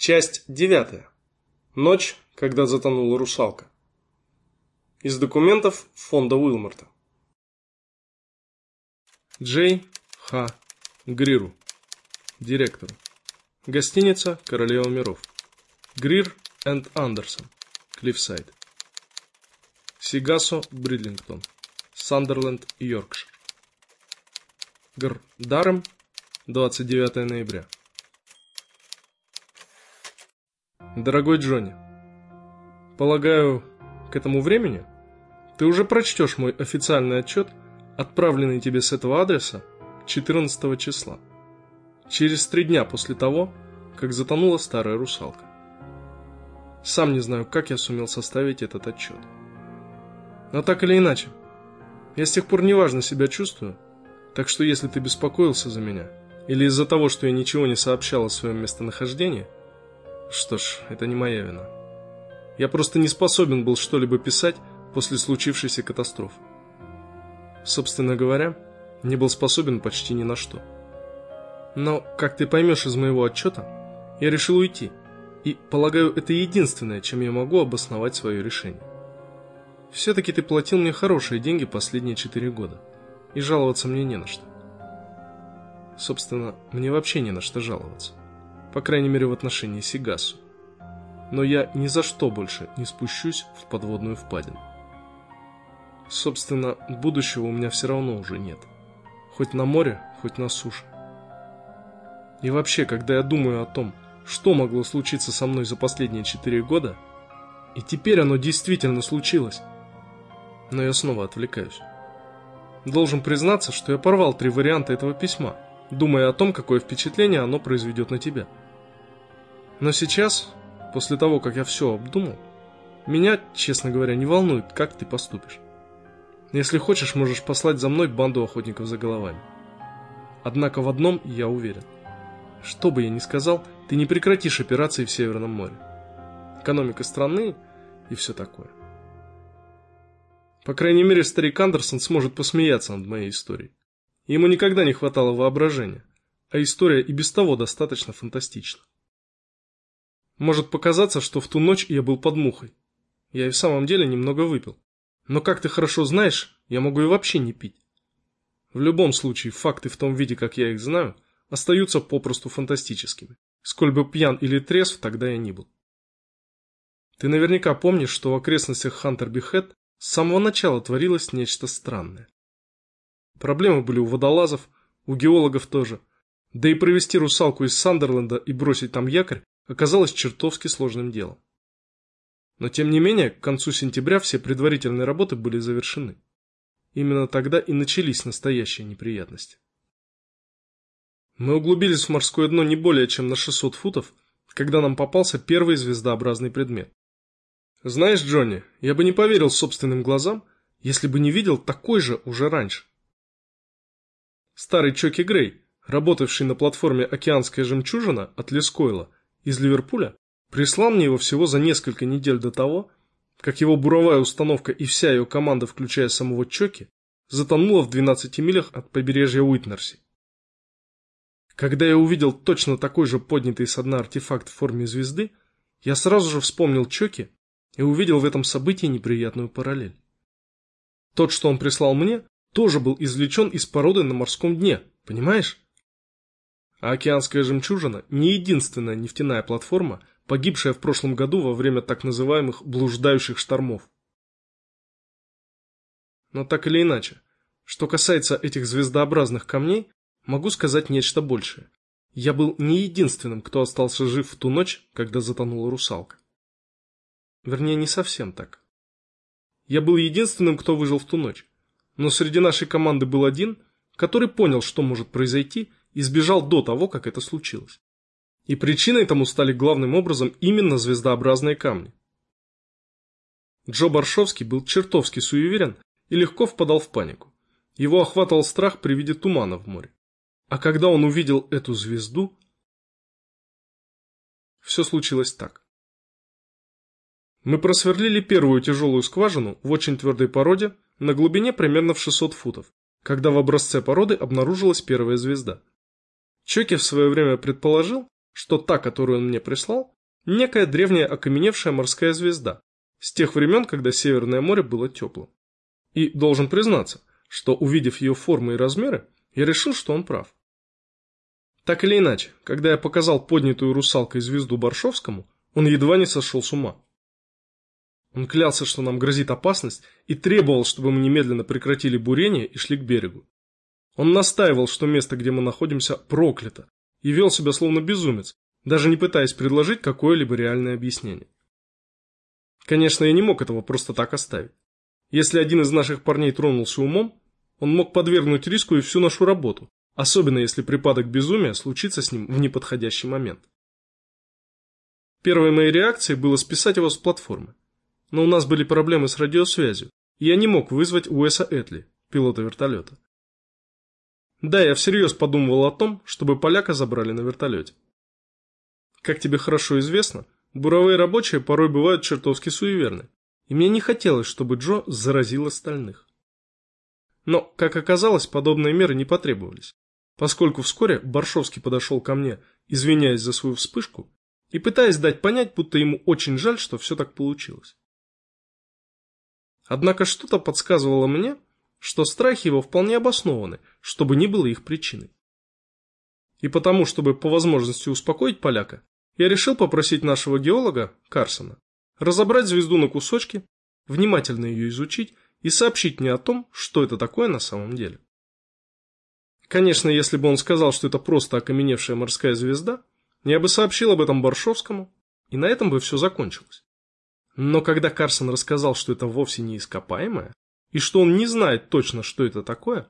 Часть девятая. Ночь, когда затонула русалка. Из документов фонда Уилморта. Джей Х. Гриру. Директору. Гостиница «Королева миров». Грир энд Андерсон. Клиффсайд. Сигасо, Бридлингтон. Сандерленд, Йоркшир. Гр. Даром. 29 ноября. Дорогой Джонни, полагаю, к этому времени ты уже прочтешь мой официальный отчет, отправленный тебе с этого адреса 14 числа, через три дня после того, как затонула старая русалка. Сам не знаю, как я сумел составить этот отчет. Но так или иначе, я с тех пор неважно себя чувствую, так что если ты беспокоился за меня, или из-за того, что я ничего не сообщал о своем местонахождении – что ж, это не моя вина. Я просто не способен был что-либо писать после случившейся катастрофы. Собственно говоря, не был способен почти ни на что. Но, как ты поймешь из моего отчета, я решил уйти. И, полагаю, это единственное, чем я могу обосновать свое решение. Все-таки ты платил мне хорошие деньги последние четыре года. И жаловаться мне не на что. Собственно, мне вообще не на что жаловаться по крайней мере в отношении Сигасу. Но я ни за что больше не спущусь в подводную впадину. Собственно, будущего у меня все равно уже нет. Хоть на море, хоть на суше. И вообще, когда я думаю о том, что могло случиться со мной за последние четыре года, и теперь оно действительно случилось, но я снова отвлекаюсь. Должен признаться, что я порвал три варианта этого письма, думая о том, какое впечатление оно произведет на тебя. Но сейчас, после того, как я все обдумал, меня, честно говоря, не волнует, как ты поступишь. Если хочешь, можешь послать за мной банду охотников за головами. Однако в одном я уверен. Что бы я ни сказал, ты не прекратишь операции в Северном море. Экономика страны и все такое. По крайней мере, старик Андерсон сможет посмеяться над моей историей. Ему никогда не хватало воображения, а история и без того достаточно фантастична. Может показаться, что в ту ночь я был под мухой. Я и в самом деле немного выпил. Но как ты хорошо знаешь, я могу и вообще не пить. В любом случае, факты в том виде, как я их знаю, остаются попросту фантастическими. Сколь бы пьян или трезв тогда я не был. Ты наверняка помнишь, что в окрестностях Хантер-Бихэт с самого начала творилось нечто странное. Проблемы были у водолазов, у геологов тоже. Да и провести русалку из Сандерленда и бросить там якорь оказалось чертовски сложным делом. Но тем не менее, к концу сентября все предварительные работы были завершены. Именно тогда и начались настоящие неприятности. Мы углубились в морское дно не более чем на 600 футов, когда нам попался первый звездообразный предмет. Знаешь, Джонни, я бы не поверил собственным глазам, если бы не видел такой же уже раньше. Старый Чоки Грей, работавший на платформе «Океанская жемчужина» от Лескойла, из Ливерпуля прислал мне его всего за несколько недель до того, как его буровая установка и вся ее команда, включая самого Чоки, затонула в 12 милях от побережья Уитнерси. Когда я увидел точно такой же поднятый со дна артефакт в форме звезды, я сразу же вспомнил Чоки и увидел в этом событии неприятную параллель. Тот, что он прислал мне, тоже был извлечен из породы на морском дне, понимаешь? А океанская жемчужина не единственная нефтяная платформа, погибшая в прошлом году во время так называемых блуждающих штормов. Но так или иначе, что касается этих звездообразных камней, могу сказать нечто большее. Я был не единственным, кто остался жив в ту ночь, когда затонула русалка. Вернее, не совсем так. Я был единственным, кто выжил в ту ночь. Но среди нашей команды был один, который понял, что может произойти, и сбежал до того, как это случилось. И причиной тому стали главным образом именно звездообразные камни. Джо Баршовский был чертовски суеверен и легко впадал в панику. Его охватывал страх при виде тумана в море. А когда он увидел эту звезду, все случилось так. Мы просверлили первую тяжелую скважину в очень твердой породе на глубине примерно в 600 футов, когда в образце породы обнаружилась первая звезда. Чоки в свое время предположил, что та, которую он мне прислал, некая древняя окаменевшая морская звезда, с тех времен, когда Северное море было теплым. И должен признаться, что увидев ее формы и размеры, я решил, что он прав. Так или иначе, когда я показал поднятую русалкой звезду Баршовскому, он едва не сошел с ума. Он клялся, что нам грозит опасность, и требовал, чтобы мы немедленно прекратили бурение и шли к берегу. Он настаивал, что место, где мы находимся, проклято, и вел себя словно безумец, даже не пытаясь предложить какое-либо реальное объяснение. Конечно, я не мог этого просто так оставить. Если один из наших парней тронулся умом, он мог подвергнуть риску и всю нашу работу, особенно если припадок безумия случится с ним в неподходящий момент. Первой моей реакцией было списать его с платформы. Но у нас были проблемы с радиосвязью, и я не мог вызвать Уэса Этли, пилота вертолета. Да, я всерьез подумывал о том, чтобы поляка забрали на вертолете. Как тебе хорошо известно, буровые рабочие порой бывают чертовски суеверны, и мне не хотелось, чтобы Джо заразил остальных. Но, как оказалось, подобные меры не потребовались, поскольку вскоре Баршовский подошел ко мне, извиняясь за свою вспышку, и пытаясь дать понять, будто ему очень жаль, что все так получилось. Однако что-то подсказывало мне, что страхи его вполне обоснованы, чтобы не было их причиной. И потому, чтобы по возможности успокоить поляка, я решил попросить нашего геолога, Карсона, разобрать звезду на кусочки, внимательно ее изучить и сообщить мне о том, что это такое на самом деле. Конечно, если бы он сказал, что это просто окаменевшая морская звезда, я бы сообщил об этом Баршовскому, и на этом бы все закончилось. Но когда Карсон рассказал, что это вовсе не ископаемое, и что он не знает точно, что это такое,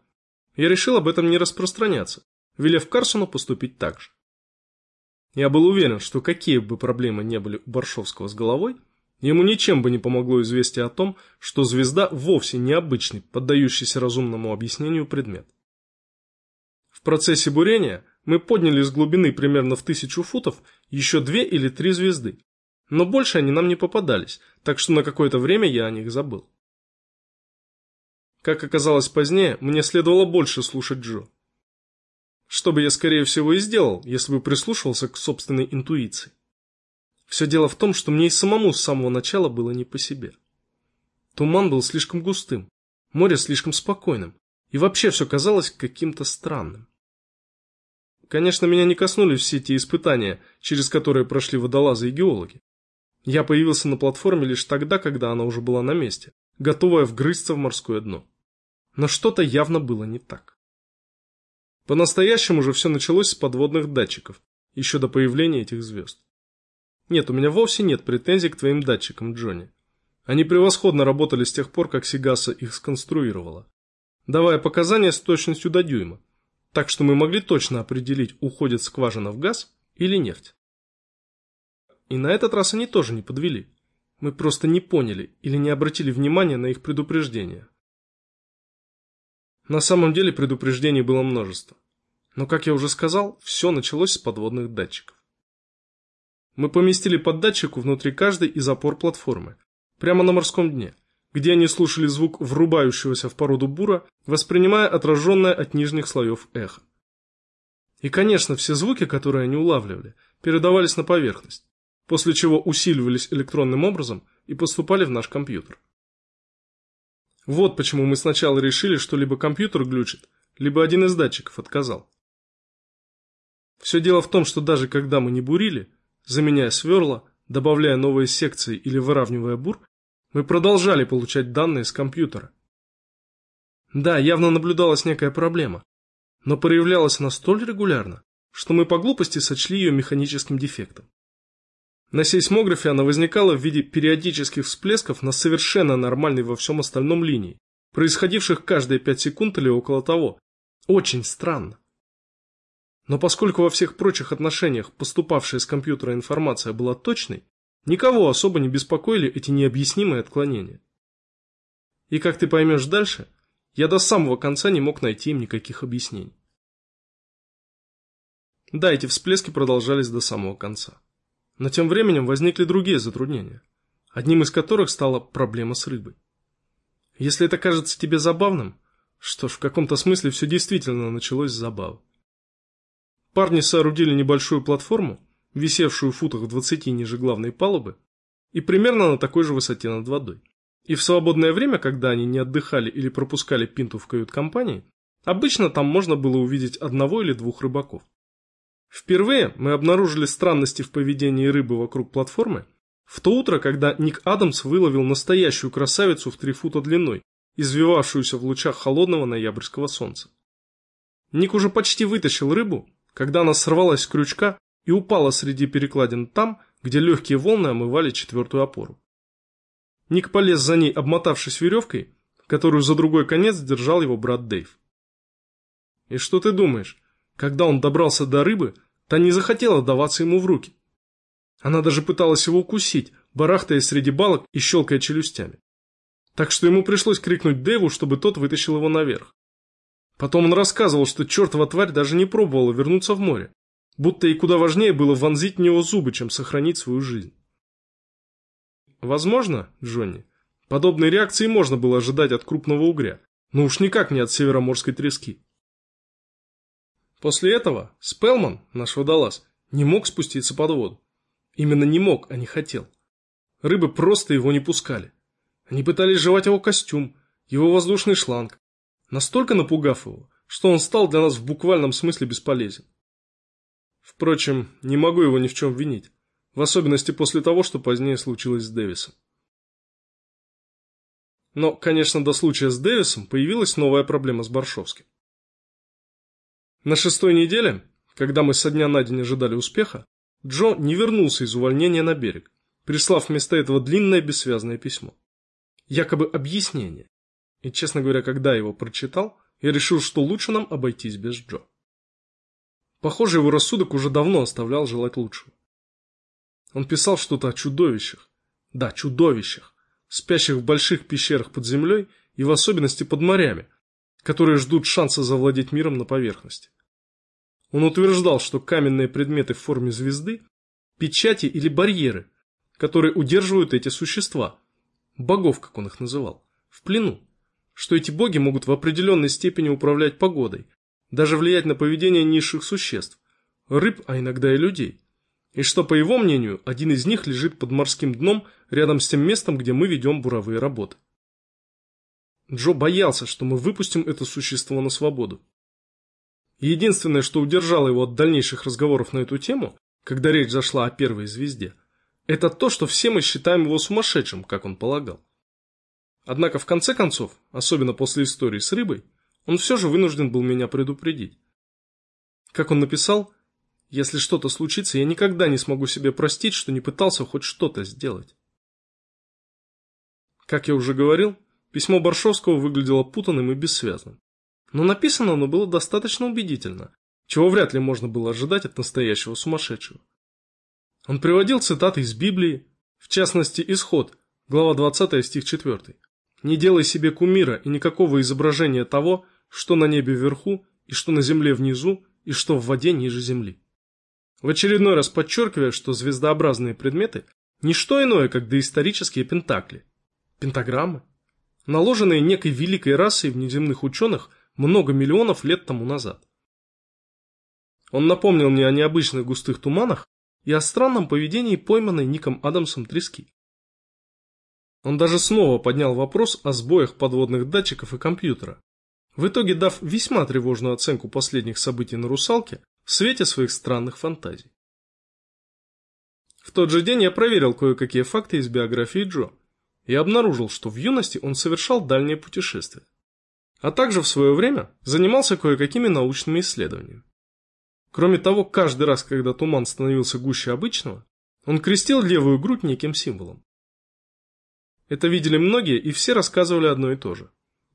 я решил об этом не распространяться, велев Карсону поступить так же. Я был уверен, что какие бы проблемы не были у Баршовского с головой, ему ничем бы не помогло известие о том, что звезда вовсе необычный, поддающийся разумному объяснению предмет. В процессе бурения мы подняли с глубины примерно в тысячу футов еще две или три звезды, но больше они нам не попадались, так что на какое-то время я о них забыл. Как оказалось позднее, мне следовало больше слушать Джо. Что бы я, скорее всего, и сделал, если бы прислушивался к собственной интуиции. Все дело в том, что мне и самому с самого начала было не по себе. Туман был слишком густым, море слишком спокойным, и вообще все казалось каким-то странным. Конечно, меня не коснулись все те испытания, через которые прошли водолазы и геологи. Я появился на платформе лишь тогда, когда она уже была на месте, готовая вгрызться в морское дно. Но что-то явно было не так. По-настоящему же все началось с подводных датчиков, еще до появления этих звезд. Нет, у меня вовсе нет претензий к твоим датчикам, Джонни. Они превосходно работали с тех пор, как Сигаса их сконструировала, давая показания с точностью до дюйма, так что мы могли точно определить, уходит скважина в газ или нефть. И на этот раз они тоже не подвели. Мы просто не поняли или не обратили внимания на их предупреждения. На самом деле предупреждений было множество. Но, как я уже сказал, все началось с подводных датчиков. Мы поместили под датчику внутри каждой из опор платформы, прямо на морском дне, где они слушали звук врубающегося в породу бура, воспринимая отраженное от нижних слоев эхо. И, конечно, все звуки, которые они улавливали, передавались на поверхность после чего усиливались электронным образом и поступали в наш компьютер. Вот почему мы сначала решили, что либо компьютер глючит, либо один из датчиков отказал. Все дело в том, что даже когда мы не бурили, заменяя сверла, добавляя новые секции или выравнивая бур, мы продолжали получать данные с компьютера. Да, явно наблюдалась некая проблема, но проявлялась она столь регулярно, что мы по глупости сочли ее механическим дефектом. На сейсмографе она возникала в виде периодических всплесков на совершенно нормальной во всем остальном линии, происходивших каждые 5 секунд или около того. Очень странно. Но поскольку во всех прочих отношениях поступавшая с компьютера информация была точной, никого особо не беспокоили эти необъяснимые отклонения. И как ты поймешь дальше, я до самого конца не мог найти им никаких объяснений. Да, эти всплески продолжались до самого конца. Но тем временем возникли другие затруднения, одним из которых стала проблема с рыбой. Если это кажется тебе забавным, что ж, в каком-то смысле все действительно началось с забавы. Парни соорудили небольшую платформу, висевшую в футах в 20 ниже главной палубы, и примерно на такой же высоте над водой. И в свободное время, когда они не отдыхали или пропускали пинту в кают-компании, обычно там можно было увидеть одного или двух рыбаков. Впервые мы обнаружили странности в поведении рыбы вокруг платформы в то утро, когда Ник Адамс выловил настоящую красавицу в три фута длиной, извивавшуюся в лучах холодного ноябрьского солнца. Ник уже почти вытащил рыбу, когда она сорвалась с крючка и упала среди перекладин там, где легкие волны омывали четвертую опору. Ник полез за ней, обмотавшись веревкой, которую за другой конец держал его брат Дэйв. И что ты думаешь? Когда он добрался до рыбы, та не захотела даваться ему в руки. Она даже пыталась его укусить, барахтаясь среди балок и щелкая челюстями. Так что ему пришлось крикнуть Дэву, чтобы тот вытащил его наверх. Потом он рассказывал, что чертова тварь даже не пробовала вернуться в море, будто ей куда важнее было вонзить в него зубы, чем сохранить свою жизнь. Возможно, Джонни, подобной реакции можно было ожидать от крупного угря, но уж никак не от североморской трески. После этого Спелман, наш водолаз, не мог спуститься под воду. Именно не мог, а не хотел. Рыбы просто его не пускали. Они пытались жевать его костюм, его воздушный шланг, настолько напугав его, что он стал для нас в буквальном смысле бесполезен. Впрочем, не могу его ни в чем винить, в особенности после того, что позднее случилось с Дэвисом. Но, конечно, до случая с Дэвисом появилась новая проблема с Баршовским. На шестой неделе, когда мы со дня на день ожидали успеха, Джо не вернулся из увольнения на берег, прислав вместо этого длинное бессвязное письмо. Якобы объяснение. И, честно говоря, когда его прочитал, я решил, что лучше нам обойтись без Джо. Похоже, его рассудок уже давно оставлял желать лучшего. Он писал что-то о чудовищах. Да, чудовищах, спящих в больших пещерах под землей и в особенности под морями, которые ждут шанса завладеть миром на поверхности. Он утверждал, что каменные предметы в форме звезды – печати или барьеры, которые удерживают эти существа, богов, как он их называл, в плену, что эти боги могут в определенной степени управлять погодой, даже влиять на поведение низших существ, рыб, а иногда и людей, и что, по его мнению, один из них лежит под морским дном рядом с тем местом, где мы ведем буровые работы. Джо боялся, что мы выпустим это существо на свободу. Единственное, что удержало его от дальнейших разговоров на эту тему, когда речь зашла о первой звезде, это то, что все мы считаем его сумасшедшим, как он полагал. Однако в конце концов, особенно после истории с рыбой, он все же вынужден был меня предупредить. Как он написал, если что-то случится, я никогда не смогу себе простить, что не пытался хоть что-то сделать. Как я уже говорил, Письмо Баршовского выглядело путанным и бессвязным. Но написано оно было достаточно убедительно, чего вряд ли можно было ожидать от настоящего сумасшедшего. Он приводил цитаты из Библии, в частности, Исход, глава 20, стих 4. «Не делай себе кумира и никакого изображения того, что на небе вверху, и что на земле внизу, и что в воде ниже земли». В очередной раз подчеркивая, что звездообразные предметы – не что иное, как доисторические пентакли. Пентаграммы наложенные некой великой расой внеземных ученых много миллионов лет тому назад. Он напомнил мне о необычных густых туманах и о странном поведении пойманной Ником Адамсом трески. Он даже снова поднял вопрос о сбоях подводных датчиков и компьютера, в итоге дав весьма тревожную оценку последних событий на «Русалке» в свете своих странных фантазий. В тот же день я проверил кое-какие факты из биографии Джо и обнаружил, что в юности он совершал дальние путешествия. А также в свое время занимался кое-какими научными исследованиями. Кроме того, каждый раз, когда туман становился гуще обычного, он крестил левую грудь неким символом. Это видели многие, и все рассказывали одно и то же.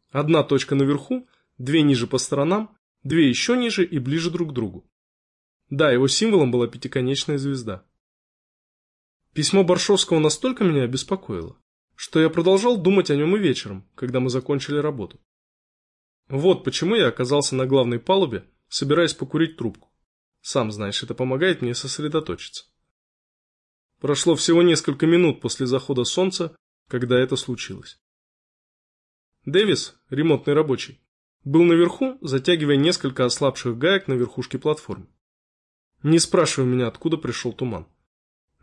Одна точка наверху, две ниже по сторонам, две еще ниже и ближе друг к другу. Да, его символом была пятиконечная звезда. Письмо Баршовского настолько меня обеспокоило, что я продолжал думать о нем и вечером, когда мы закончили работу. Вот почему я оказался на главной палубе, собираясь покурить трубку. Сам знаешь, это помогает мне сосредоточиться. Прошло всего несколько минут после захода солнца, когда это случилось. Дэвис, ремонтный рабочий, был наверху, затягивая несколько ослабших гаек на верхушке платформы. Не спрашивай меня, откуда пришел туман.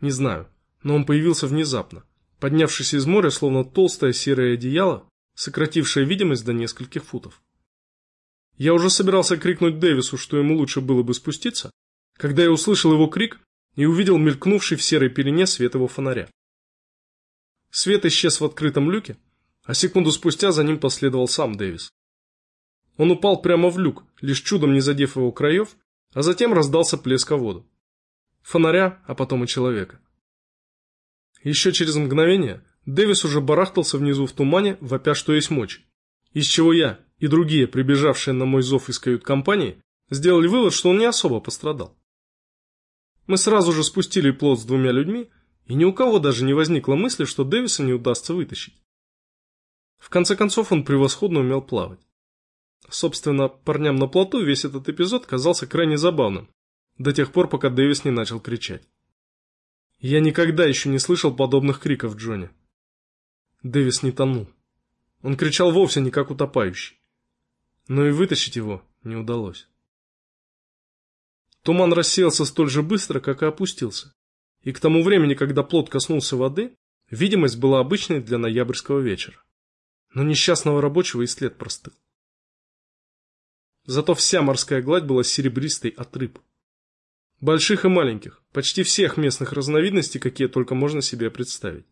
Не знаю, но он появился внезапно, поднявшись из моря, словно толстое серое одеяло, сократившее видимость до нескольких футов. Я уже собирался крикнуть Дэвису, что ему лучше было бы спуститься, когда я услышал его крик и увидел мелькнувший в серой пелене свет его фонаря. Свет исчез в открытом люке, а секунду спустя за ним последовал сам Дэвис. Он упал прямо в люк, лишь чудом не задев его краев, а затем раздался плеск о воду. Фонаря, а потом и человека. Еще через мгновение Дэвис уже барахтался внизу в тумане, вопя что есть мочь. Из чего я и другие, прибежавшие на мой зов из кают-компании, сделали вывод, что он не особо пострадал. Мы сразу же спустили плот с двумя людьми, и ни у кого даже не возникло мысли, что Дэвиса не удастся вытащить. В конце концов, он превосходно умел плавать. Собственно, парням на плоту весь этот эпизод казался крайне забавным, до тех пор, пока Дэвис не начал кричать. Я никогда еще не слышал подобных криков Джонни. Дэвис не тонул. Он кричал вовсе не как утопающий. Но и вытащить его не удалось. Туман рассеялся столь же быстро, как и опустился. И к тому времени, когда плот коснулся воды, видимость была обычной для ноябрьского вечера. Но несчастного рабочего и след простыл. Зато вся морская гладь была серебристой от рыб. Больших и маленьких, почти всех местных разновидностей, какие только можно себе представить.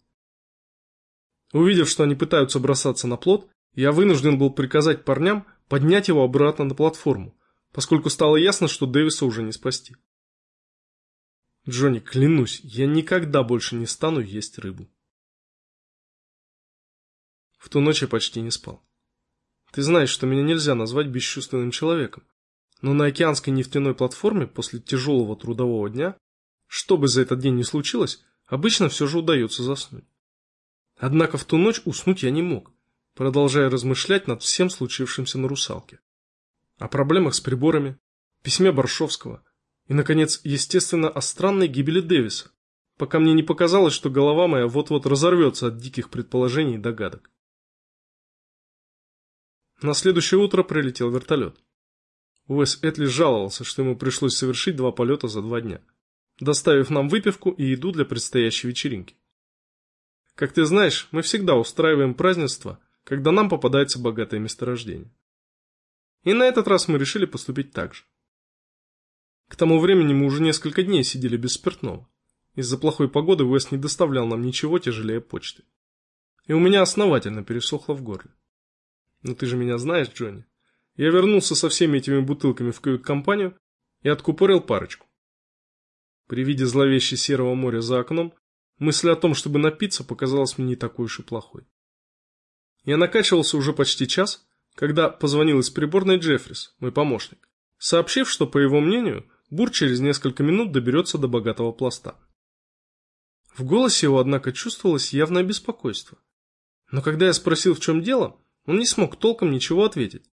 Увидев, что они пытаются бросаться на плот, я вынужден был приказать парням поднять его обратно на платформу, поскольку стало ясно, что Дэвиса уже не спасти. Джонни, клянусь, я никогда больше не стану есть рыбу. В ту ночь я почти не спал. Ты знаешь, что меня нельзя назвать бесчувственным человеком, но на океанской нефтяной платформе после тяжелого трудового дня, что бы за этот день ни случилось, обычно все же удается заснуть. Однако в ту ночь уснуть я не мог, продолжая размышлять над всем случившимся на русалке о проблемах с приборами, письме Баршовского и, наконец, естественно, о странной гибели Дэвиса, пока мне не показалось, что голова моя вот-вот разорвется от диких предположений и догадок. На следующее утро прилетел вертолет. Уэс Этли жаловался, что ему пришлось совершить два полета за два дня, доставив нам выпивку и еду для предстоящей вечеринки. Как ты знаешь, мы всегда устраиваем празднества, когда нам попадается богатое месторождение. И на этот раз мы решили поступить так же. К тому времени мы уже несколько дней сидели без спиртного. Из-за плохой погоды Уэс не доставлял нам ничего тяжелее почты. И у меня основательно пересохло в горле. Но ты же меня знаешь, Джонни. Я вернулся со всеми этими бутылками в кают-компанию и откупорил парочку. При виде зловещей серого моря за окном, мысль о том, чтобы напиться, показалась мне не такой уж и плохой. Я накачивался уже почти час, когда позвонил из приборной Джеффрис, мой помощник, сообщив, что, по его мнению, Бур через несколько минут доберется до богатого пласта. В голосе его, однако, чувствовалось явное беспокойство. Но когда я спросил, в чем дело, он не смог толком ничего ответить.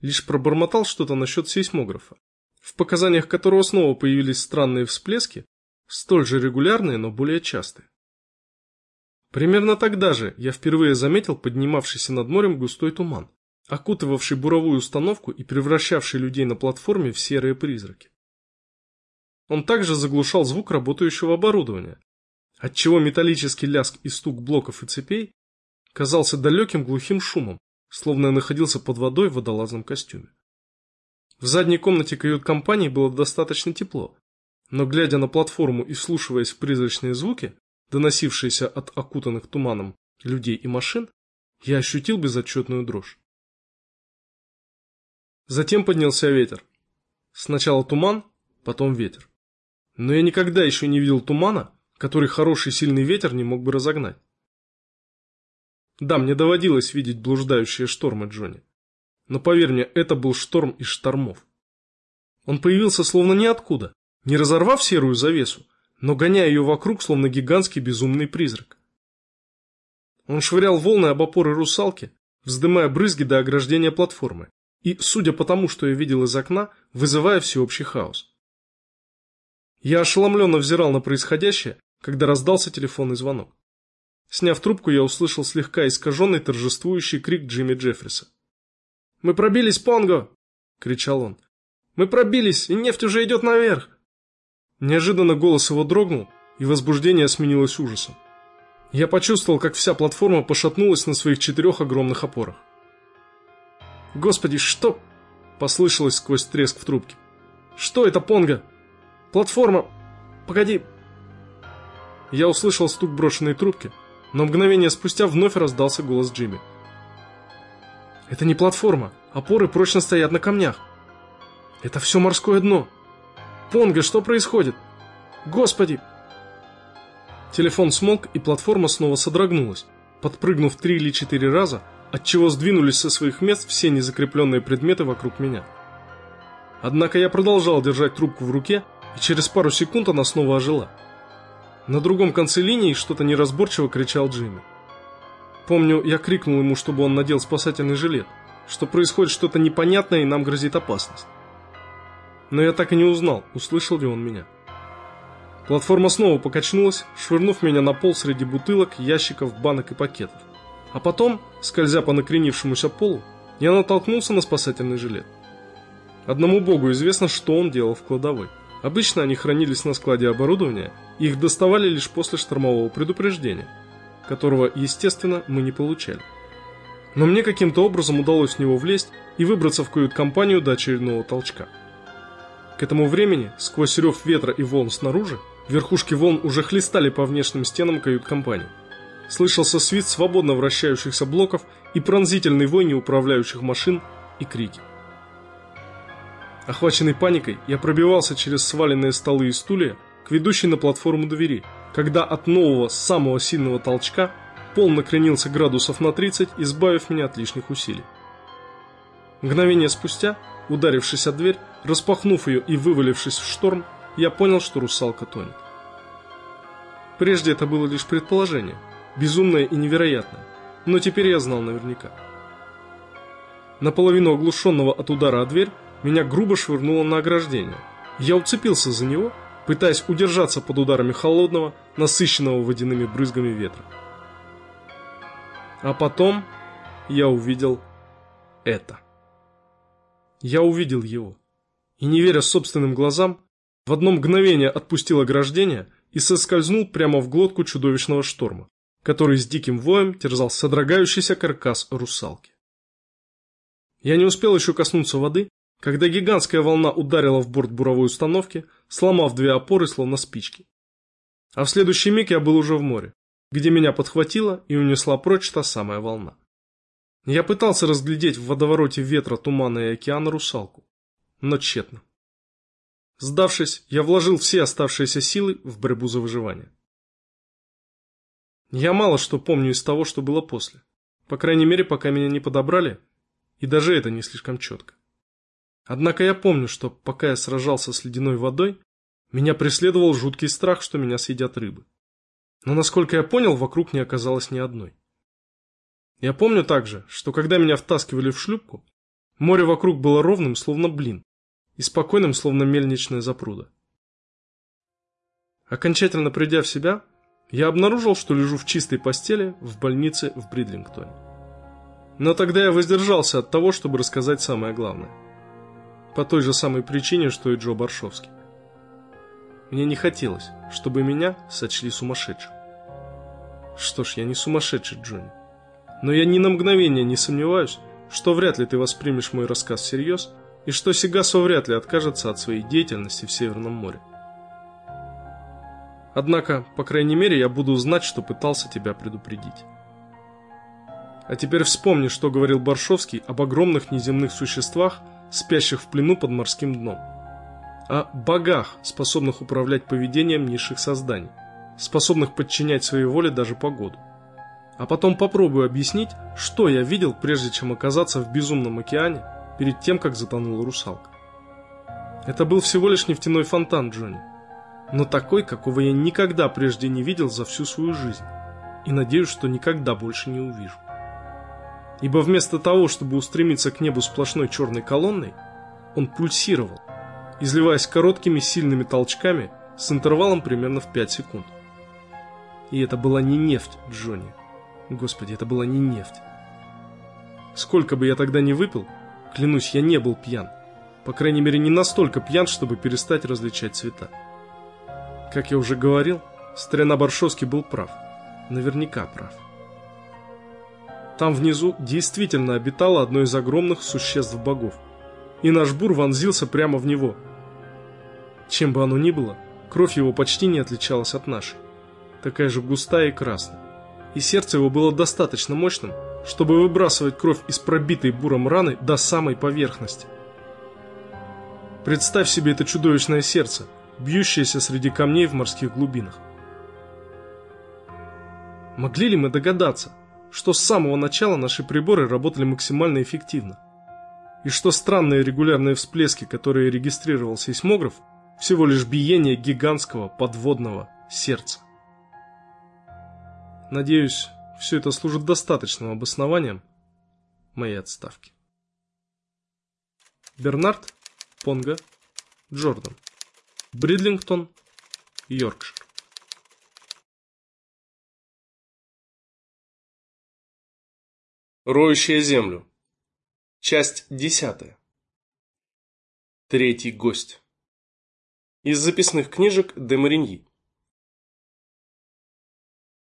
Лишь пробормотал что-то насчет сейсмографа, в показаниях которого снова появились странные всплески, столь же регулярные, но более частые. Примерно тогда же я впервые заметил поднимавшийся над морем густой туман окутывавший буровую установку и превращавший людей на платформе в серые призраки. Он также заглушал звук работающего оборудования, отчего металлический лязг и стук блоков и цепей казался далеким глухим шумом, словно я находился под водой в водолазном костюме. В задней комнате кают-компании было достаточно тепло, но глядя на платформу и вслушиваясь в призрачные звуки, доносившиеся от окутанных туманом людей и машин, я ощутил безотчетную дрожь. Затем поднялся ветер. Сначала туман, потом ветер. Но я никогда еще не видел тумана, который хороший сильный ветер не мог бы разогнать. Да, мне доводилось видеть блуждающие штормы Джонни. Но поверь мне, это был шторм из штормов. Он появился словно ниоткуда, не разорвав серую завесу, но гоняя ее вокруг, словно гигантский безумный призрак. Он швырял волны об опоры русалки, вздымая брызги до ограждения платформы и, судя по тому, что я видел из окна, вызывая всеобщий хаос. Я ошеломленно взирал на происходящее, когда раздался телефонный звонок. Сняв трубку, я услышал слегка искаженный торжествующий крик Джимми Джеффриса. «Мы пробились, Понго!» — кричал он. «Мы пробились, и нефть уже идет наверх!» Неожиданно голос его дрогнул, и возбуждение сменилось ужасом. Я почувствовал, как вся платформа пошатнулась на своих четырех огромных опорах. «Господи, что?» – послышалось сквозь треск в трубке. «Что это, Понга? Платформа! Погоди!» Я услышал стук брошенной трубки, но мгновение спустя вновь раздался голос Джимми. «Это не платформа, опоры прочно стоят на камнях. Это все морское дно. Понга, что происходит? Господи!» Телефон смолк, и платформа снова содрогнулась, подпрыгнув три или четыре раза, отчего сдвинулись со своих мест все незакрепленные предметы вокруг меня. Однако я продолжал держать трубку в руке, и через пару секунд она снова ожила. На другом конце линии что-то неразборчиво кричал Джимми. Помню, я крикнул ему, чтобы он надел спасательный жилет, что происходит что-то непонятное и нам грозит опасность. Но я так и не узнал, услышал ли он меня. Платформа снова покачнулась, швырнув меня на пол среди бутылок, ящиков, банок и пакетов. А потом, скользя по накренившемуся полу, я натолкнулся на спасательный жилет. Одному богу известно, что он делал в кладовой. Обычно они хранились на складе оборудования, их доставали лишь после штормового предупреждения, которого, естественно, мы не получали. Но мне каким-то образом удалось в него влезть и выбраться в кают-компанию до очередного толчка. К этому времени, сквозь рев ветра и волн снаружи, верхушки волн уже хлестали по внешним стенам кают-компании. Слышался свист свободно вращающихся блоков и пронзительный вой неуправляющих машин и крики. Охваченный паникой, я пробивался через сваленные столы и стулья к ведущей на платформу двери, когда от нового, самого сильного толчка пол накренился градусов на 30, избавив меня от лишних усилий. Мгновение спустя, ударившись о дверь, распахнув ее и вывалившись в шторм, я понял, что русалка тонет. Прежде это было лишь предположение – безумное и невероятное, но теперь я знал наверняка. Наполовину оглушенного от удара о дверь, меня грубо швырнуло на ограждение. Я уцепился за него, пытаясь удержаться под ударами холодного, насыщенного водяными брызгами ветра. А потом я увидел это. Я увидел его. И не веря собственным глазам, в одно мгновение отпустил ограждение и соскользнул прямо в глотку чудовищного шторма который с диким воем терзал содрогающийся каркас русалки. Я не успел еще коснуться воды, когда гигантская волна ударила в борт буровой установки, сломав две опоры, словно спички. А в следующий миг я был уже в море, где меня подхватила и унесла прочь та самая волна. Я пытался разглядеть в водовороте ветра, тумана и океана русалку, но тщетно. Сдавшись, я вложил все оставшиеся силы в борьбу за выживание. Я мало что помню из того, что было после. По крайней мере, пока меня не подобрали, и даже это не слишком четко. Однако я помню, что пока я сражался с ледяной водой, меня преследовал жуткий страх, что меня съедят рыбы. Но насколько я понял, вокруг не оказалось ни одной. Я помню также, что когда меня втаскивали в шлюпку, море вокруг было ровным, словно блин, и спокойным, словно мельничная запруда. Окончательно придя в себя, я обнаружил, что лежу в чистой постели в больнице в Бридлингтоне. Но тогда я воздержался от того, чтобы рассказать самое главное. По той же самой причине, что и Джо Баршовский. Мне не хотелось, чтобы меня сочли сумасшедшим. Что ж, я не сумасшедший, Джонни. Но я ни на мгновение не сомневаюсь, что вряд ли ты воспримешь мой рассказ всерьез, и что Сигасо вряд ли откажется от своей деятельности в Северном море. Однако, по крайней мере, я буду знать, что пытался тебя предупредить. А теперь вспомни, что говорил Баршовский об огромных неземных существах, спящих в плену под морским дном. О богах, способных управлять поведением низших созданий, способных подчинять своей воле даже погоду. А потом попробую объяснить, что я видел, прежде чем оказаться в безумном океане, перед тем, как затонула русалка. Это был всего лишь нефтяной фонтан, Джонни но такой, какого я никогда прежде не видел за всю свою жизнь, и надеюсь, что никогда больше не увижу. Ибо вместо того, чтобы устремиться к небу сплошной черной колонной, он пульсировал, изливаясь короткими сильными толчками с интервалом примерно в 5 секунд. И это была не нефть, Джонни. Господи, это была не нефть. Сколько бы я тогда не выпил, клянусь, я не был пьян. По крайней мере, не настолько пьян, чтобы перестать различать цвета. Как я уже говорил, старина Баршовский был прав. Наверняка прав. Там внизу действительно обитало одно из огромных существ богов. И наш бур вонзился прямо в него. Чем бы оно ни было, кровь его почти не отличалась от нашей. Такая же густая и красная. И сердце его было достаточно мощным, чтобы выбрасывать кровь из пробитой буром раны до самой поверхности. Представь себе это чудовищное сердце, бьющееся среди камней в морских глубинах. Могли ли мы догадаться, что с самого начала наши приборы работали максимально эффективно? И что странные регулярные всплески, которые регистрировал сейсмограф, всего лишь биение гигантского подводного сердца? Надеюсь, все это служит достаточным обоснованием моей отставки. Бернард, Понга, Джордан, Бридлингтон, Йоркшир. Роющая землю. Часть десятая. Третий гость. Из записных книжек де Мариньи.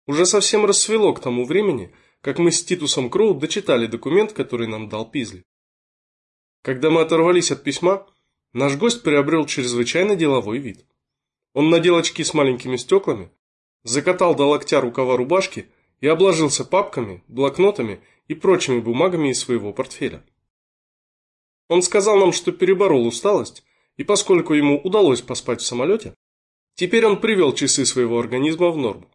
Уже совсем рассвело к тому времени, как мы с Титусом Кроу дочитали документ, который нам дал Пизли. Когда мы оторвались от письма, наш гость приобрел чрезвычайно деловой вид. Он надел очки с маленькими стеклами, закатал до локтя рукава рубашки и обложился папками, блокнотами и прочими бумагами из своего портфеля. Он сказал нам, что переборол усталость, и поскольку ему удалось поспать в самолете, теперь он привел часы своего организма в норму.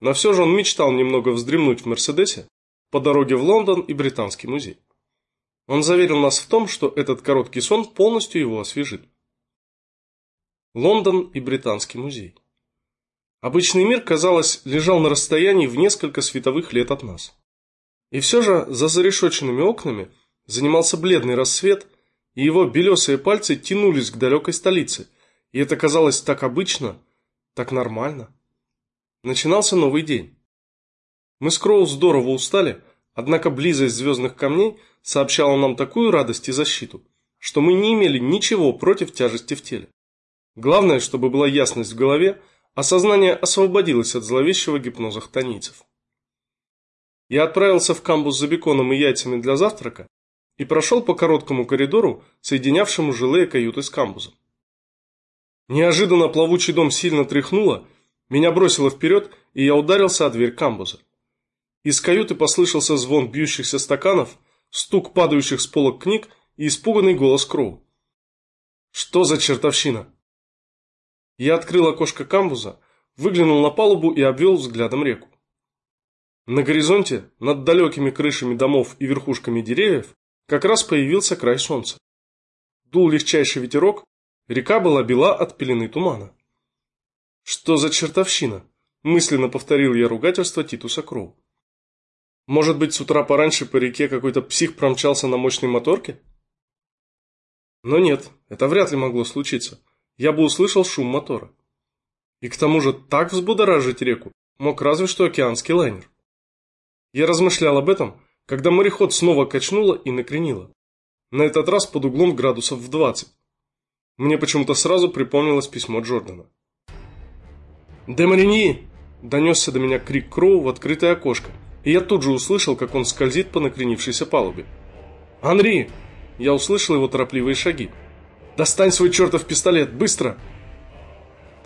Но все же он мечтал немного вздремнуть в Мерседесе по дороге в Лондон и Британский музей. Он заверил нас в том, что этот короткий сон полностью его освежит. Лондон и Британский музей. Обычный мир, казалось, лежал на расстоянии в несколько световых лет от нас. И все же за зарешоченными окнами занимался бледный рассвет, и его белесые пальцы тянулись к далекой столице, и это казалось так обычно, так нормально. Начинался новый день. Мы с Кроу здорово устали, однако близость звездных камней сообщала нам такую радость и защиту, что мы не имели ничего против тяжести в теле. Главное, чтобы была ясность в голове, а сознание освободилось от зловещего гипноза хтонийцев. Я отправился в камбус за беконом и яйцами для завтрака и прошел по короткому коридору, соединявшему жилые каюты с камбузом. Неожиданно плавучий дом сильно тряхнуло, меня бросило вперед, и я ударился о дверь камбуза. Из каюты послышался звон бьющихся стаканов, стук падающих с полок книг и испуганный голос Кроу. «Что за чертовщина?» Я открыл окошко камбуза, выглянул на палубу и обвел взглядом реку. На горизонте, над далекими крышами домов и верхушками деревьев, как раз появился край солнца. Дул легчайший ветерок, река была бела от пелены тумана. «Что за чертовщина?» – мысленно повторил я ругательство Титуса Кроу. «Может быть, с утра пораньше по реке какой-то псих промчался на мощной моторке?» Но нет, это вряд ли могло случиться. Я бы услышал шум мотора. И к тому же так взбудоражить реку мог разве что океанский лайнер. Я размышлял об этом, когда мореход снова качнуло и накренило. На этот раз под углом градусов в 20. Мне почему-то сразу припомнилось письмо Джордана. «Де Мариньи!» – донесся до меня крик Кроу в открытое окошко, и я тут же услышал, как он скользит по накренившейся палубе. «Анри!» – я услышал его торопливые шаги. «Достань свой чертов пистолет! Быстро!»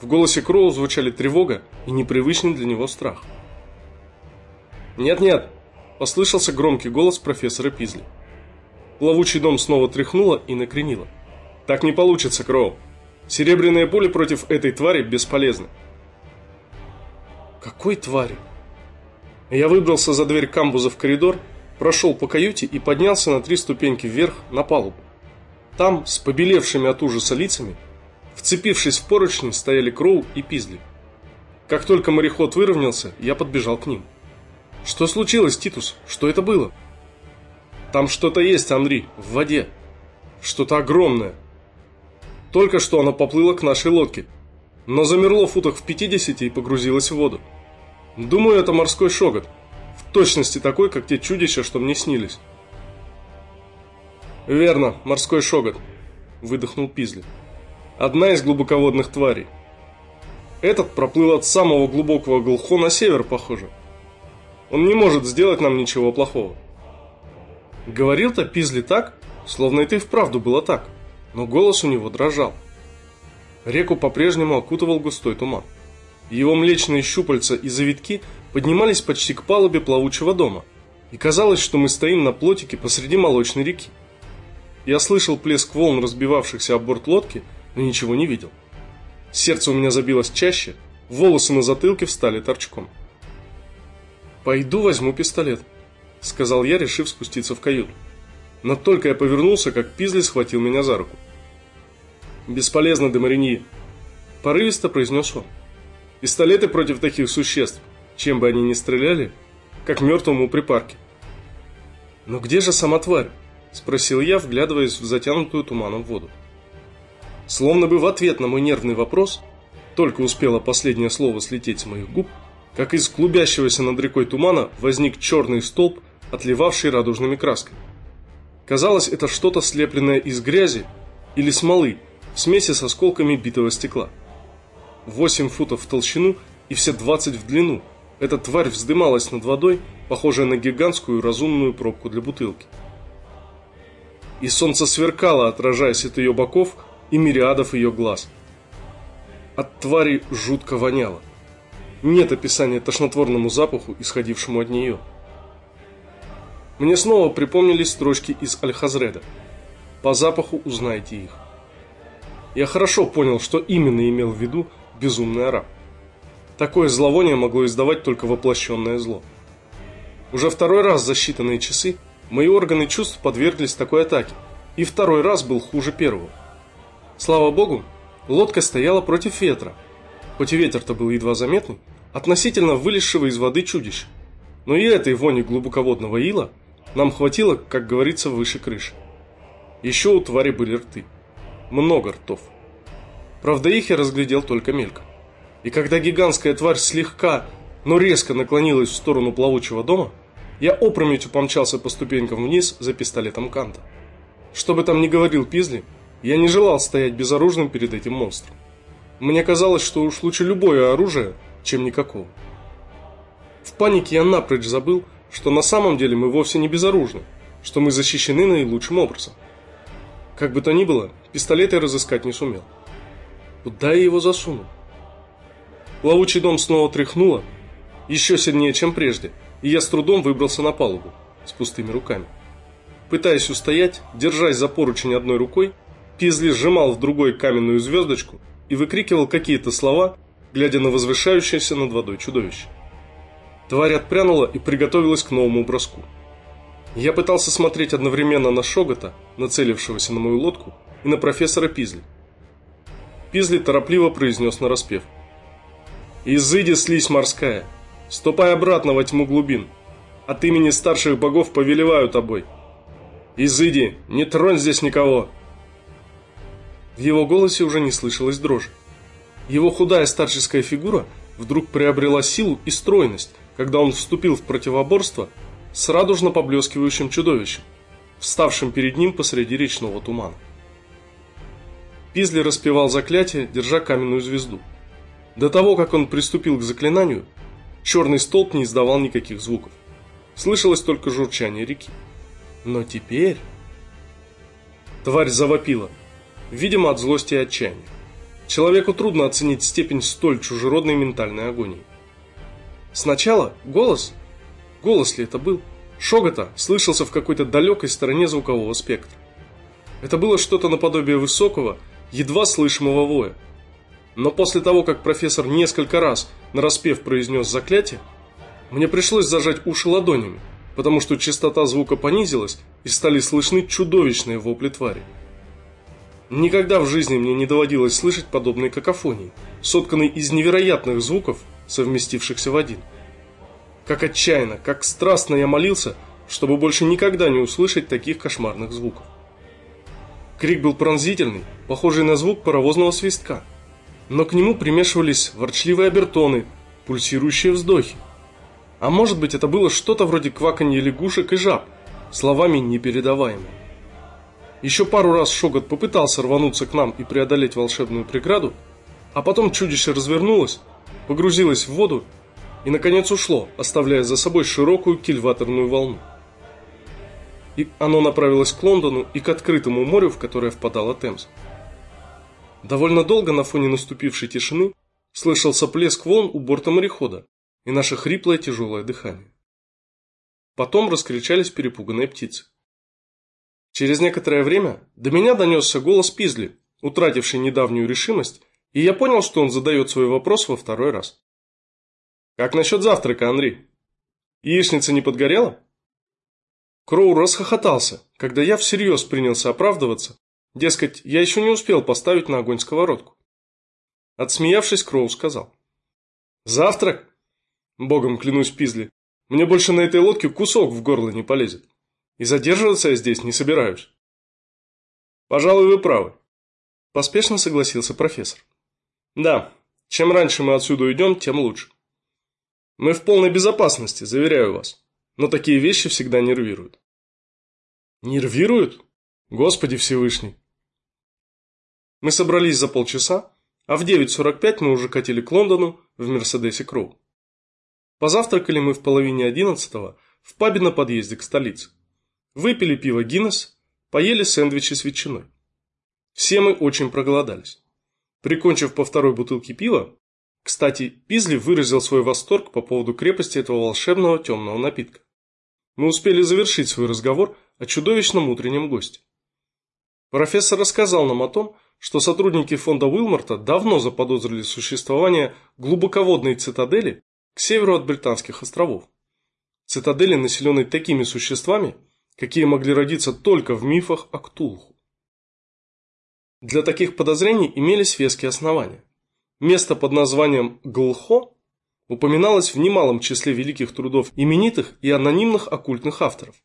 В голосе Кроу звучали тревога и непривычный для него страх. «Нет-нет!» – послышался громкий голос профессора Пизли. Плавучий дом снова тряхнуло и накренило. «Так не получится, Кроу. Серебряные пули против этой твари бесполезны. Какой твари? Я выбрался за дверь камбуза в коридор, прошел по каюте и поднялся на три ступеньки вверх на палубу. Там, с побелевшими от ужаса лицами, вцепившись в поручни, стояли Кроу и Пизли. Как только мореход выровнялся, я подбежал к ним. «Что случилось, Титус? Что это было?» «Там что-то есть, Анри, в воде. Что-то огромное. Только что оно поплыло к нашей лодке, но замерло в футах в 50 и погрузилось в воду. Думаю, это морской шогот. В точности такой, как те чудища, что мне снились. Верно, морской шогот, выдохнул Пизли. Одна из глубоководных тварей. Этот проплыл от самого глубокого Голхо на север, похоже. Он не может сделать нам ничего плохого. Говорил-то Пизли так, словно это и вправду было так, но голос у него дрожал. Реку по-прежнему окутывал густой туман. Его млечные щупальца и завитки поднимались почти к палубе плавучего дома, и казалось, что мы стоим на плотике посреди молочной реки. Я слышал плеск волн, разбивавшихся о борт лодки, но ничего не видел. Сердце у меня забилось чаще, волосы на затылке встали торчком. «Пойду возьму пистолет», — сказал я, решив спуститься в каюту. Но только я повернулся, как Пизли схватил меня за руку. «Бесполезно, Демариньи», — порывисто произнес он. «Пистолеты против таких существ, чем бы они ни стреляли, как мертвому припарке». «Но где же сама тварь?» — спросил я, вглядываясь в затянутую туманом воду. Словно бы в ответ на мой нервный вопрос, только успело последнее слово слететь с моих губ, как из клубящегося над рекой тумана возник черный столб, отливавший радужными красками. Казалось, это что-то слепленное из грязи или смолы в смеси с осколками битого стекла. Восемь футов в толщину и все двадцать в длину. Эта тварь вздымалась над водой, похожая на гигантскую разумную пробку для бутылки. И солнце сверкало, отражаясь от ее боков, и мириадов ее глаз. От твари жутко воняло. Нет описания тошнотворному запаху, исходившему от нее. Мне снова припомнились строчки из Аль-Хазреда. По запаху узнаете их. Я хорошо понял, что именно имел в виду безумный араб. Такое зловоние могло издавать только воплощенное зло. Уже второй раз за считанные часы мои органы чувств подверглись такой атаке, и второй раз был хуже первого – Слава богу, лодка стояла против ветра. Хоть и ветер-то был едва заметный, относительно вылезшего из воды чудища. Но и этой вони глубоководного ила нам хватило, как говорится, выше крыши. Еще у твари были рты. Много ртов. Правда, их я разглядел только мельком. И когда гигантская тварь слегка, но резко наклонилась в сторону плавучего дома, я опрометью помчался по ступенькам вниз за пистолетом Канта. Что бы там ни говорил Пизли, я не желал стоять безоружным перед этим монстром. Мне казалось, что уж лучше любое оружие, чем никакого. В панике я напрочь забыл, что на самом деле мы вовсе не безоружны, что мы защищены наилучшим образом. Как бы то ни было, пистолет я разыскать не сумел. Куда я его засунул? Плавучий дом снова тряхнуло, еще сильнее, чем прежде, и я с трудом выбрался на палубу, с пустыми руками. Пытаясь устоять, держась за поручень одной рукой, Пизли сжимал в другой каменную звездочку и выкрикивал какие-то слова, глядя на возвышающееся над водой чудовище. Тварь отпрянула и приготовилась к новому броску. Я пытался смотреть одновременно на Шогота, нацелившегося на мою лодку, и на профессора Пизли. Пизли торопливо произнес нараспев. «Изыди, слизь морская! Ступай обратно во тьму глубин! От имени старших богов повелеваю тобой! Изыди, не тронь здесь никого!» В его голосе уже не слышалось дрожи. Его худая старческая фигура вдруг приобрела силу и стройность, когда он вступил в противоборство с радужно поблескивающим чудовищем, вставшим перед ним посреди речного тумана. Пизли распевал заклятие, держа каменную звезду. До того, как он приступил к заклинанию, черный столб не издавал никаких звуков. Слышалось только журчание реки. Но теперь... Тварь завопила – видимо от злости и отчаяния. Человеку трудно оценить степень столь чужеродной ментальной агонии. Сначала голос, голос ли это был, Шогота слышался в какой-то далекой стороне звукового спектра. Это было что-то наподобие высокого, едва слышимого воя. Но после того, как профессор несколько раз нараспев произнес заклятие, мне пришлось зажать уши ладонями, потому что частота звука понизилась и стали слышны чудовищные вопли твари. Никогда в жизни мне не доводилось слышать подобной какофонии, сотканной из невероятных звуков, совместившихся в один. Как отчаянно, как страстно я молился, чтобы больше никогда не услышать таких кошмарных звуков. Крик был пронзительный, похожий на звук паровозного свистка, но к нему примешивались ворчливые обертоны, пульсирующие вздохи. А может быть это было что-то вроде кваканья лягушек и жаб, словами непередаваемые. Еще пару раз Шогот попытался рвануться к нам и преодолеть волшебную преграду, А потом чудище развернулось, погрузилось в воду и, наконец, ушло, оставляя за собой широкую кильваторную волну. И оно направилось к Лондону и к открытому морю, в которое впадала Темза. Довольно долго на фоне наступившей тишины слышался плеск волн у борта морехода и наше хриплое тяжелое дыхание. Потом раскричались перепуганные птицы. Через некоторое время до меня донесся голос Пизли, утративший недавнюю решимость, и я понял, что он задает свой вопрос во второй раз. «Как насчет завтрака, Андрей? Яичница не подгорела?» Кроу расхохотался, когда я всерьез принялся оправдываться, дескать, я еще не успел поставить на огонь сковородку. Отсмеявшись, Кроу сказал. «Завтрак? Богом клянусь, Пизли, мне больше на этой лодке кусок в горло не полезет. И задерживаться я здесь не собираюсь». «Пожалуй, вы правы», – поспешно согласился профессор. «Да, чем раньше мы отсюда уйдем, тем лучше. Мы в полной безопасности, заверяю вас. Но такие вещи всегда нервируют. Нервируют? Господи Всевышний. Мы собрались за полчаса, а в 9.45 мы уже катили к Лондону в Мерседесе Кроу. Позавтракали мы в половине одиннадцатого в пабе на подъезде к столице. Выпили пиво Гиннес, поели сэндвичи с ветчиной. Все мы очень проголодались. Прикончив по второй бутылке пива, кстати, Пизли выразил свой восторг по поводу крепости этого волшебного темного напитка. Мы успели завершить свой разговор о чудовищном утреннем госте. Профессор рассказал нам о том, что сотрудники фонда Уилморта давно заподозрили существование глубоководной цитадели к северу от Британских островов. Цитадели, населенной такими существами, какие могли родиться только в мифах о Ктулху. Для таких подозрений имелись веские основания. Место под названием Глхо упоминалось в немалом числе великих трудов именитых и анонимных оккультных авторов.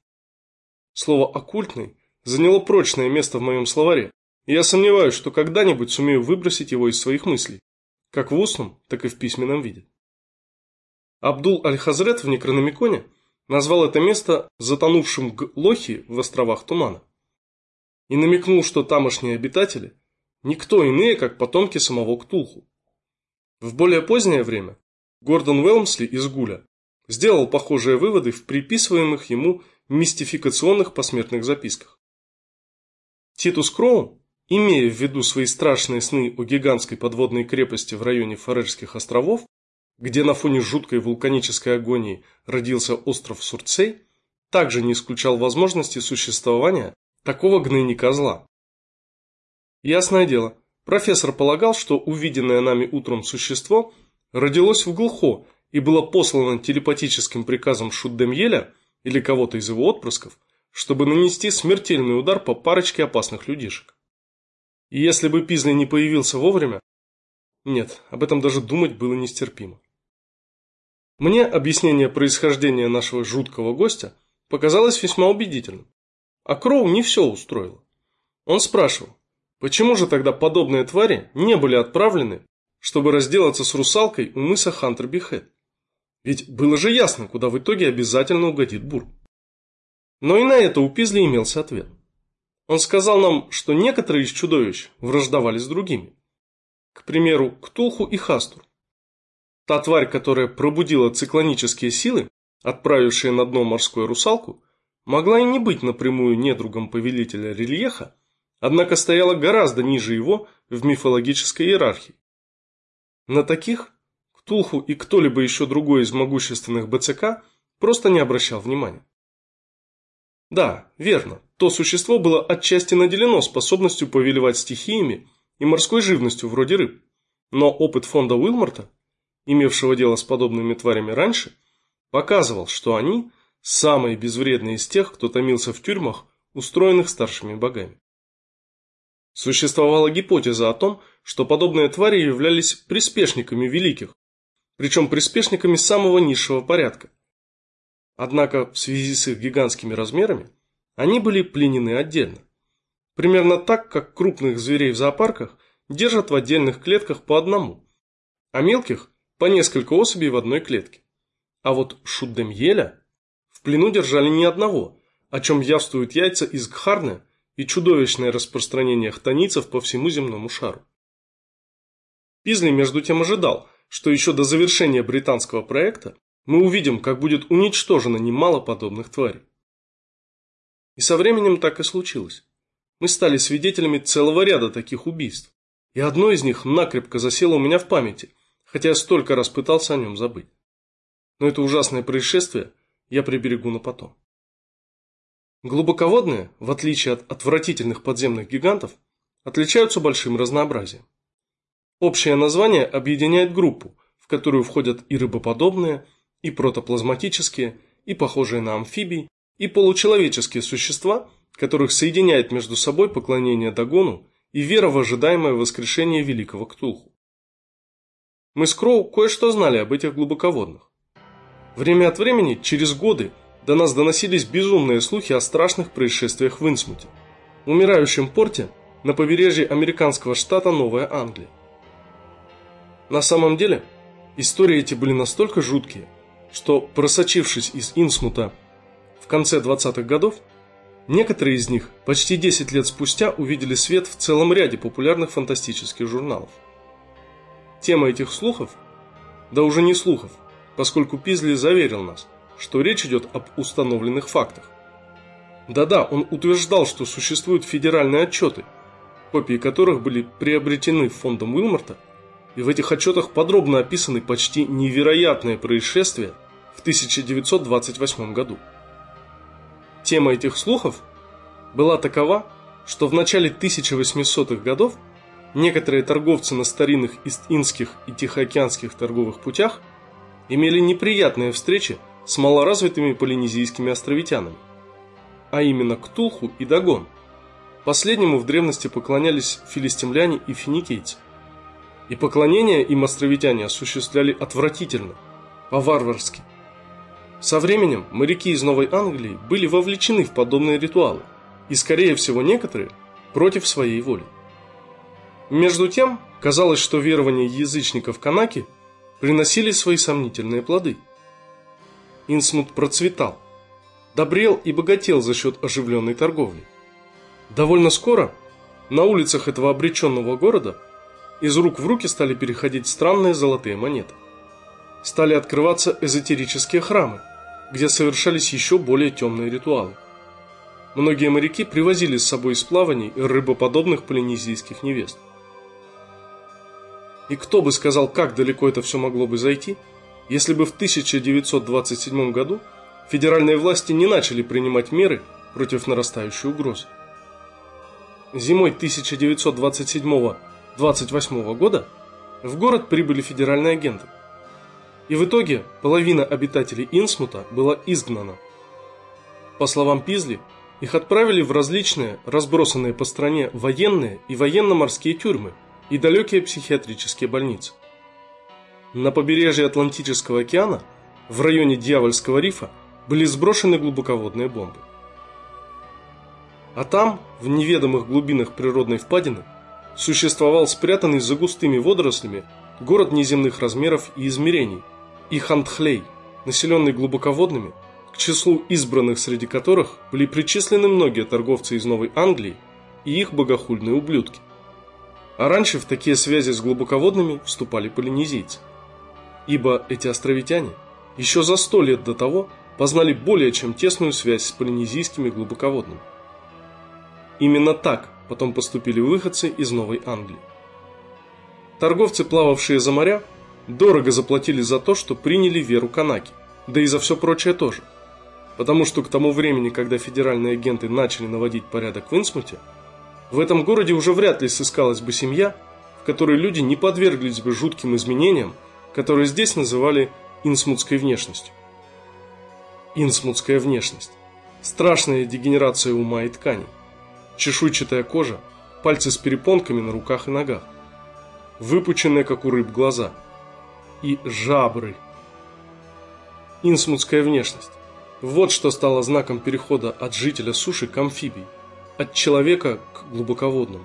Слово «оккультный» заняло прочное место в моем словаре, и я сомневаюсь, что когда-нибудь сумею выбросить его из своих мыслей, как в устном, так и в письменном виде. Абдул Аль-Хазрет в Некрономиконе назвал это место затонувшим Глохи в островах Тумана и намекнул, что тамошние обитатели – никто иные, как потомки самого Ктулху. В более позднее время Гордон Уэлмсли из Гуля сделал похожие выводы в приписываемых ему мистификационных посмертных записках. Титус Кроу, имея в виду свои страшные сны о гигантской подводной крепости в районе Фарерских островов, где на фоне жуткой вулканической агонии родился остров Сурцей, также не исключал возможности существования такого гнойника зла. Ясное дело, профессор полагал, что увиденное нами утром существо – родилось в Глухо и было послано телепатическим приказом Шуддемьеля или кого-то из его отпрысков, чтобы нанести смертельный удар по парочке опасных людишек. И если бы Пизли не появился вовремя... Нет, об этом даже думать было нестерпимо. Мне объяснение происхождения нашего жуткого гостя показалось весьма убедительным. А Кроу не все устроило. Он спрашивал, почему же тогда подобные твари не были отправлены чтобы разделаться с русалкой у мыса Хантер-Бихет. Ведь было же ясно, куда в итоге обязательно угодит Бур. Но и на это у Пизли имелся ответ. Он сказал нам, что некоторые из чудовищ враждовали с другими. К примеру, Ктулху и Хастур. Та тварь, которая пробудила циклонические силы, отправившая на дно морскую русалку, могла и не быть напрямую недругом повелителя Рельеха, однако стояла гораздо ниже его в мифологической иерархии. На таких Ктулху и кто-либо еще другой из могущественных БЦК просто не обращал внимания. Да, верно, то существо было отчасти наделено способностью повелевать стихиями и морской живностью вроде рыб, но опыт фонда Уилморта, имевшего дело с подобными тварями раньше, показывал, что они самые безвредные из тех, кто томился в тюрьмах, устроенных старшими богами. Существовала гипотеза о том, что подобные твари являлись приспешниками великих, причем приспешниками самого низшего порядка. Однако в связи с их гигантскими размерами они были пленены отдельно. Примерно так, как крупных зверей в зоопарках держат в отдельных клетках по одному, а мелких по несколько особей в одной клетке. А вот шуддемьеля в плену держали не одного, о чем явствуют яйца из Гхарны и чудовищное распространение хтонийцев по всему земному шару. Пизли между тем ожидал, что еще до завершения британского проекта мы увидим, как будет уничтожено немало подобных тварей. И со временем так и случилось. Мы стали свидетелями целого ряда таких убийств, и одно из них накрепко засело у меня в памяти, хотя я столько раз пытался о нем забыть. Но это ужасное происшествие я приберегу на потом. Глубоководные, в отличие от отвратительных подземных гигантов, отличаются большим разнообразием. Общее название объединяет группу, в которую входят и рыбоподобные, и протоплазматические, и похожие на амфибий, и получеловеческие существа, которых соединяет между собой поклонение Дагону и вера в ожидаемое воскрешение великого Ктулху. Мы с Кроу кое-что знали об этих глубоководных. Время от времени, через годы, до нас доносились безумные слухи о страшных происшествиях в Инсмуте, умирающем порте на побережье американского штата Новая Англия. На самом деле, истории эти были настолько жуткие, что, просочившись из Инсмута в конце 20-х годов, некоторые из них почти 10 лет спустя увидели свет в целом ряде популярных фантастических журналов. Тема этих слухов, да уже не слухов, поскольку Пизли заверил нас, что речь идет об установленных фактах. Да-да, он утверждал, что существуют федеральные отчеты, копии которых были приобретены фондом Уилморта – и в этих отчетах подробно описаны почти невероятные происшествия в 1928 году. Тема этих слухов была такова, что в начале 1800-х годов некоторые торговцы на старинных Ист-Индских и Тихоокеанских торговых путях имели неприятные встречи с малоразвитыми полинезийскими островитянами, а именно Ктулху и Дагон. Последнему в древности поклонялись филистимляне и финикийцы и поклонение им островитяне осуществляли отвратительно, по-варварски. Со временем моряки из Новой Англии были вовлечены в подобные ритуалы, и, скорее всего, некоторые против своей воли. Между тем, казалось, что верования язычников Канаки приносили свои сомнительные плоды. Инсмут процветал, добрел и богател за счет оживленной торговли. Довольно скоро на улицах этого обреченного города – из рук в руки стали переходить странные золотые монеты. Стали открываться эзотерические храмы, где совершались еще более темные ритуалы. Многие моряки привозили с собой из плаваний рыбоподобных полинезийских невест. И кто бы сказал, как далеко это все могло бы зайти, если бы в 1927 году федеральные власти не начали принимать меры против нарастающей угрозы. Зимой 1927 года 28 года в город прибыли федеральные агенты. И в итоге половина обитателей Инсмута была изгнана. По словам Пизли, их отправили в различные, разбросанные по стране военные и военно-морские тюрьмы и далекие психиатрические больницы. На побережье Атлантического океана, в районе Дьявольского рифа, были сброшены глубоководные бомбы. А там, в неведомых глубинах природной впадины, существовал спрятанный за густыми водорослями город неземных размеров и измерений, Ихантхлей, населенный глубоководными, к числу избранных среди которых были причислены многие торговцы из Новой Англии и их богохульные ублюдки. А раньше в такие связи с глубоководными вступали полинезийцы. Ибо эти островитяне еще за сто лет до того познали более чем тесную связь с полинезийскими глубоководными. Именно так потом поступили выходцы из Новой Англии. Торговцы, плававшие за моря, дорого заплатили за то, что приняли веру Канаки, да и за все прочее тоже. Потому что к тому времени, когда федеральные агенты начали наводить порядок в Инсмуте, в этом городе уже вряд ли сыскалась бы семья, в которой люди не подверглись бы жутким изменениям, которые здесь называли инсмутской внешностью. Инсмутская внешность. Страшная дегенерация ума и тканей чешуйчатая кожа, пальцы с перепонками на руках и ногах, выпученные, как у рыб, глаза и жабры. Инсмутская внешность. Вот что стало знаком перехода от жителя суши к амфибии, от человека к глубоководному.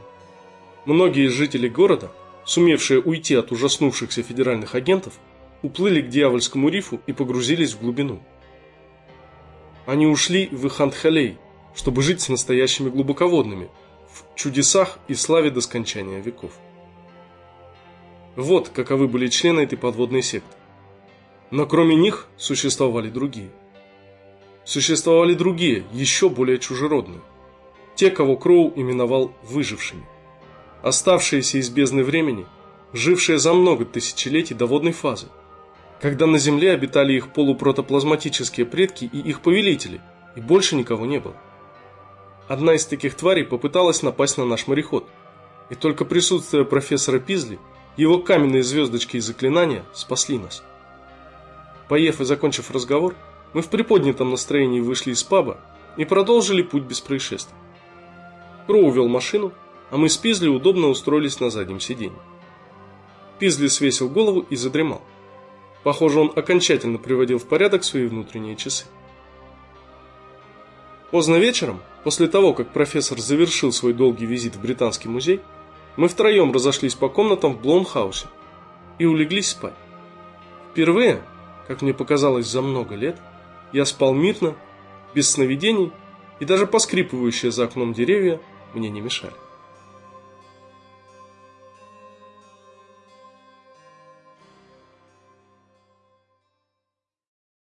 Многие жители города, сумевшие уйти от ужаснувшихся федеральных агентов, уплыли к дьявольскому рифу и погрузились в глубину. Они ушли в Ихантхалей, чтобы жить с настоящими глубоководными, в чудесах и славе до скончания веков. Вот каковы были члены этой подводной секты. Но кроме них существовали другие. Существовали другие, еще более чужеродные. Те, кого Кроу именовал выжившими. Оставшиеся из бездны времени, жившие за много тысячелетий до водной фазы, когда на Земле обитали их полупротоплазматические предки и их повелители, и больше никого не было. Одна из таких тварей попыталась напасть на наш мореход, и только присутствие профессора Пизли, его каменные звездочки и заклинания спасли нас. Поев и закончив разговор, мы в приподнятом настроении вышли из паба и продолжили путь без происшествий. Кроу вел машину, а мы с Пизли удобно устроились на заднем сиденье. Пизли свесил голову и задремал. Похоже, он окончательно приводил в порядок свои внутренние часы. Поздно вечером, после того, как профессор завершил свой долгий визит в Британский музей, мы втроем разошлись по комнатам в Блонхаусе и улеглись спать. Впервые, как мне показалось за много лет, я спал мирно, без сновидений, и даже поскрипывающие за окном деревья мне не мешали.